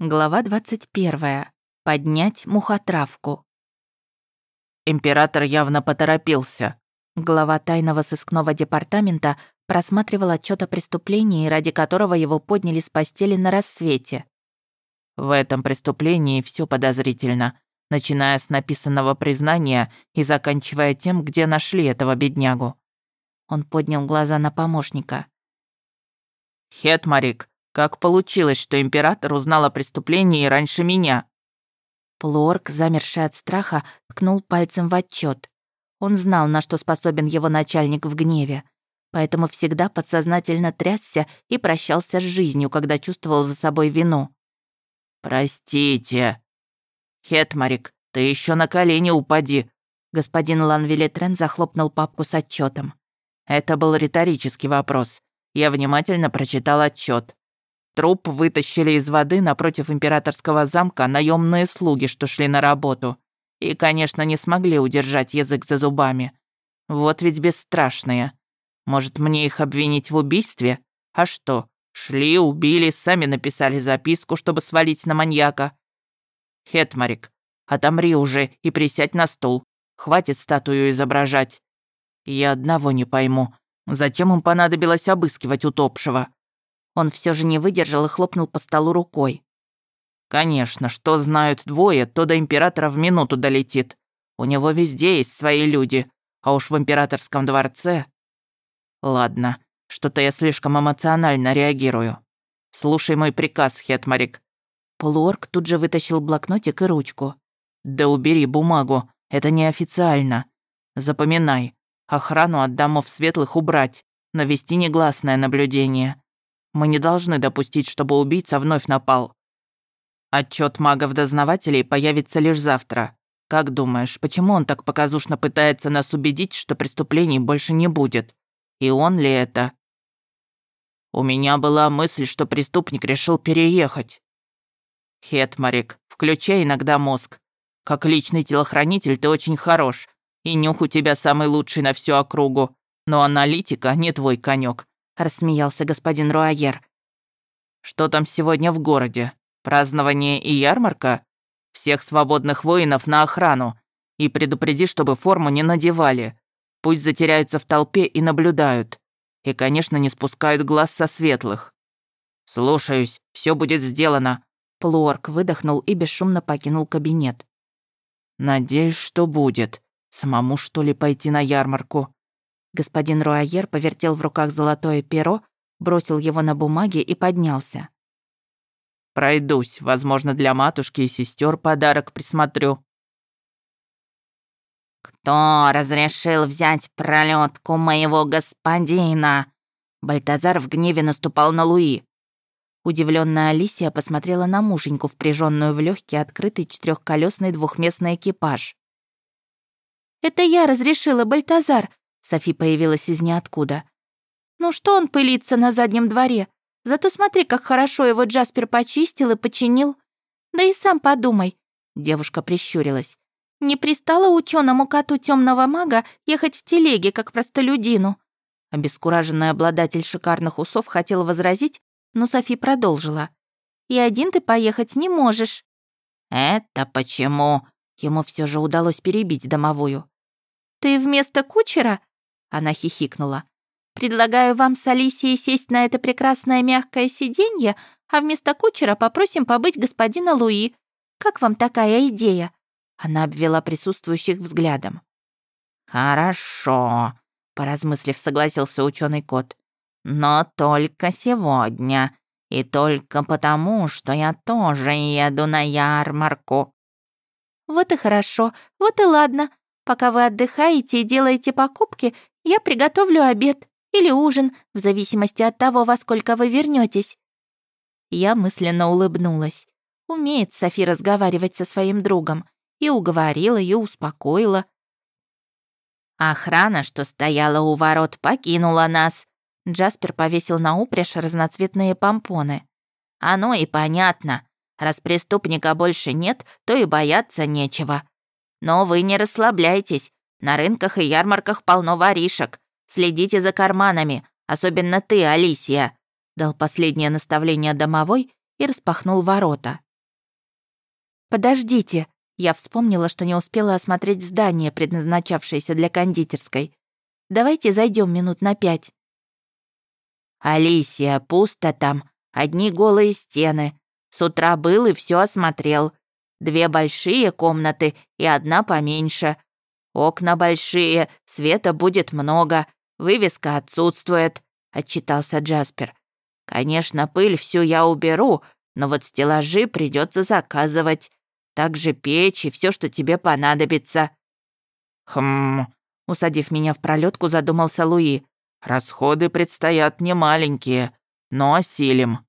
Глава 21. Поднять мухотравку. Император явно поторопился. Глава тайного сыскного департамента просматривал отчет о преступлении, ради которого его подняли с постели на рассвете. В этом преступлении все подозрительно, начиная с написанного признания и заканчивая тем, где нашли этого беднягу. Он поднял глаза на помощника. «Хетмарик, как получилось, что император узнал о преступлении раньше меня? Плорк, замерший от страха, ткнул пальцем в отчет. Он знал, на что способен его начальник в гневе, поэтому всегда подсознательно трясся и прощался с жизнью, когда чувствовал за собой вину. «Простите. Хетмарик, ты еще на колени упади». Господин Ланвилетрен захлопнул папку с отчетом. Это был риторический вопрос. Я внимательно прочитал отчет. Труп вытащили из воды напротив императорского замка наемные слуги, что шли на работу. И, конечно, не смогли удержать язык за зубами. Вот ведь бесстрашные. Может, мне их обвинить в убийстве? А что? Шли, убили, сами написали записку, чтобы свалить на маньяка. Хетмарик, отомри уже и присядь на стул. Хватит статую изображать. Я одного не пойму. Зачем им понадобилось обыскивать утопшего? Он все же не выдержал и хлопнул по столу рукой. «Конечно, что знают двое, то до императора в минуту долетит. У него везде есть свои люди, а уж в императорском дворце...» «Ладно, что-то я слишком эмоционально реагирую. Слушай мой приказ, Хетмарик». Полуорг тут же вытащил блокнотик и ручку. «Да убери бумагу, это неофициально. Запоминай, охрану от домов светлых убрать, но вести негласное наблюдение. Мы не должны допустить, чтобы убийца вновь напал. Отчет магов-дознавателей появится лишь завтра. Как думаешь, почему он так показушно пытается нас убедить, что преступлений больше не будет? И он ли это? У меня была мысль, что преступник решил переехать. Хетмарик, включай иногда мозг. Как личный телохранитель ты очень хорош, и нюх у тебя самый лучший на всю округу. Но аналитика не твой конек. — рассмеялся господин Руайер. «Что там сегодня в городе? Празднование и ярмарка? Всех свободных воинов на охрану. И предупреди, чтобы форму не надевали. Пусть затеряются в толпе и наблюдают. И, конечно, не спускают глаз со светлых. Слушаюсь, все будет сделано». Плуорк выдохнул и бесшумно покинул кабинет. «Надеюсь, что будет. Самому, что ли, пойти на ярмарку?» Господин Руайер повертел в руках золотое перо, бросил его на бумаге и поднялся. «Пройдусь. Возможно, для матушки и сестер подарок присмотрю». «Кто разрешил взять пролетку моего господина?» Бальтазар в гневе наступал на Луи. Удивленная Алисия посмотрела на муженьку, впряженную в легкий открытый четырехколесный двухместный экипаж. «Это я разрешила, Бальтазар. Софи появилась из ниоткуда. «Ну что он пылится на заднем дворе? Зато смотри, как хорошо его Джаспер почистил и починил. Да и сам подумай». Девушка прищурилась. «Не пристало ученому коту темного мага ехать в телеге, как простолюдину?» Обескураженный обладатель шикарных усов хотел возразить, но Софи продолжила. «И один ты поехать не можешь». «Это почему?» Ему все же удалось перебить домовую. «Ты вместо кучера?» Она хихикнула. «Предлагаю вам с Алисией сесть на это прекрасное мягкое сиденье, а вместо кучера попросим побыть господина Луи. Как вам такая идея?» Она обвела присутствующих взглядом. «Хорошо», — поразмыслив, согласился ученый кот. «Но только сегодня. И только потому, что я тоже еду на ярмарку». «Вот и хорошо, вот и ладно. Пока вы отдыхаете и делаете покупки, я приготовлю обед или ужин, в зависимости от того, во сколько вы вернетесь. Я мысленно улыбнулась. Умеет Софи разговаривать со своим другом. И уговорила, и успокоила. «Охрана, что стояла у ворот, покинула нас», Джаспер повесил на упряжь разноцветные помпоны. «Оно и понятно. Раз преступника больше нет, то и бояться нечего. Но вы не расслабляйтесь. На рынках и ярмарках полно воришек. Следите за карманами, особенно ты, Алисия», дал последнее наставление домовой и распахнул ворота. «Подождите!» Я вспомнила, что не успела осмотреть здание, предназначавшееся для кондитерской. «Давайте зайдем минут на пять». «Алисия, пусто там. Одни голые стены. С утра был и все осмотрел. Две большие комнаты и одна поменьше. Окна большие, света будет много, вывеска отсутствует», — отчитался Джаспер. «Конечно, пыль всю я уберу, но вот стеллажи придется заказывать. Также печь и все, что тебе понадобится». «Хм...» — усадив меня в пролетку, задумался Луи. «Расходы предстоят немаленькие, но осилим».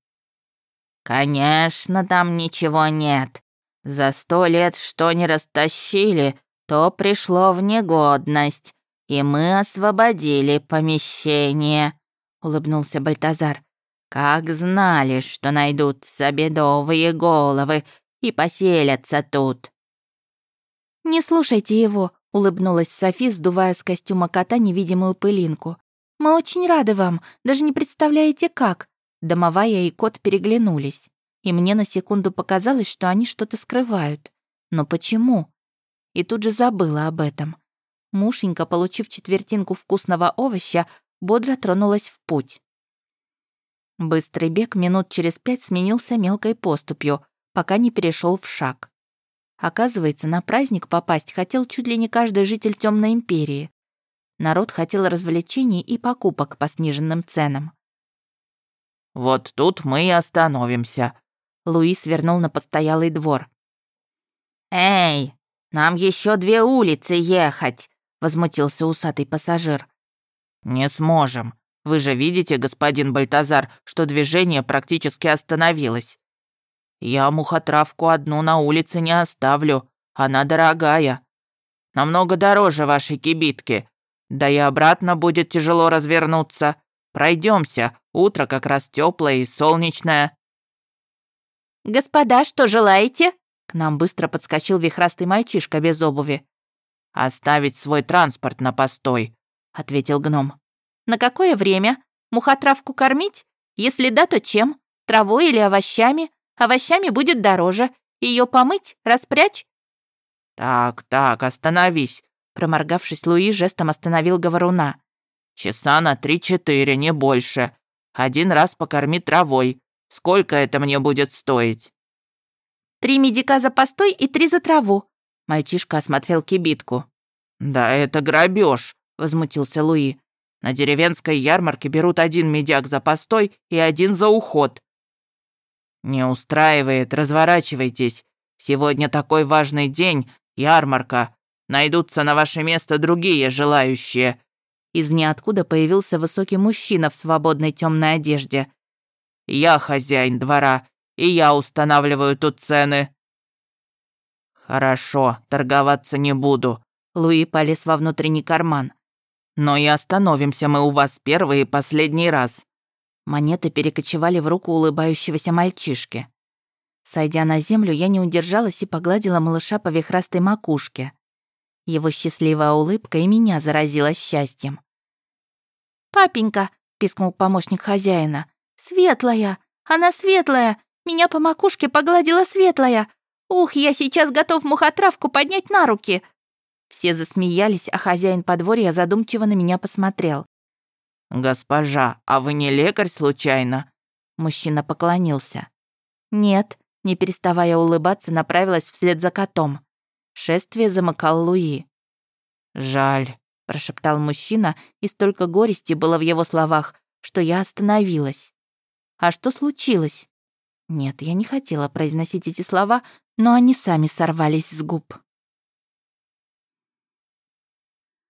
«Конечно, там ничего нет. За сто лет что не растащили, то пришло в негодность, и мы освободили помещение», — улыбнулся Бальтазар. «Как знали, что найдутся бедовые головы и поселятся тут». «Не слушайте его», — улыбнулась Софи, сдувая с костюма кота невидимую пылинку. «Мы очень рады вам, даже не представляете, как». Домовая и кот переглянулись, и мне на секунду показалось, что они что-то скрывают. Но почему? И тут же забыла об этом. Мушенька, получив четвертинку вкусного овоща, бодро тронулась в путь. Быстрый бег минут через пять сменился мелкой поступью, пока не перешел в шаг. Оказывается, на праздник попасть хотел чуть ли не каждый житель Темной империи. Народ хотел развлечений и покупок по сниженным ценам. «Вот тут мы и остановимся», — Луис вернул на постоялый двор. «Эй, нам еще две улицы ехать», — возмутился усатый пассажир. «Не сможем. Вы же видите, господин Бальтазар, что движение практически остановилось. Я мухотравку одну на улице не оставлю, она дорогая. Намного дороже вашей кибитки. Да и обратно будет тяжело развернуться. Пройдемся, утро как раз теплое и солнечное». «Господа, что желаете?» К нам быстро подскочил вихрастый мальчишка без обуви. «Оставить свой транспорт на постой», — ответил гном. На какое время? Мухотравку кормить? Если да, то чем? Травой или овощами? Овощами будет дороже. Ее помыть, распрячь?» «Так, так, остановись», проморгавшись, Луи жестом остановил говоруна. «Часа на три-четыре, не больше. Один раз покорми травой. Сколько это мне будет стоить?» «Три медика за постой и три за траву», мальчишка осмотрел кибитку. «Да это грабеж, возмутился Луи. На деревенской ярмарке берут один медяк за постой и один за уход. Не устраивает, разворачивайтесь. Сегодня такой важный день, ярмарка. Найдутся на ваше место другие желающие. Из ниоткуда появился высокий мужчина в свободной темной одежде. Я хозяин двора, и я устанавливаю тут цены. Хорошо, торговаться не буду. Луи полез во внутренний карман. Но и остановимся мы у вас первый и последний раз». Монеты перекочевали в руку улыбающегося мальчишки. Сойдя на землю, я не удержалась и погладила малыша по вихрастой макушке. Его счастливая улыбка и меня заразила счастьем. «Папенька!» — пискнул помощник хозяина. «Светлая! Она светлая! Меня по макушке погладила светлая! Ух, я сейчас готов мухотравку поднять на руки!» Все засмеялись, а хозяин подворья задумчиво на меня посмотрел. «Госпожа, а вы не лекарь случайно?» Мужчина поклонился. «Нет», не переставая улыбаться, направилась вслед за котом. Шествие замыкал Луи. «Жаль», — прошептал мужчина, и столько горести было в его словах, что я остановилась. «А что случилось?» Нет, я не хотела произносить эти слова, но они сами сорвались с губ.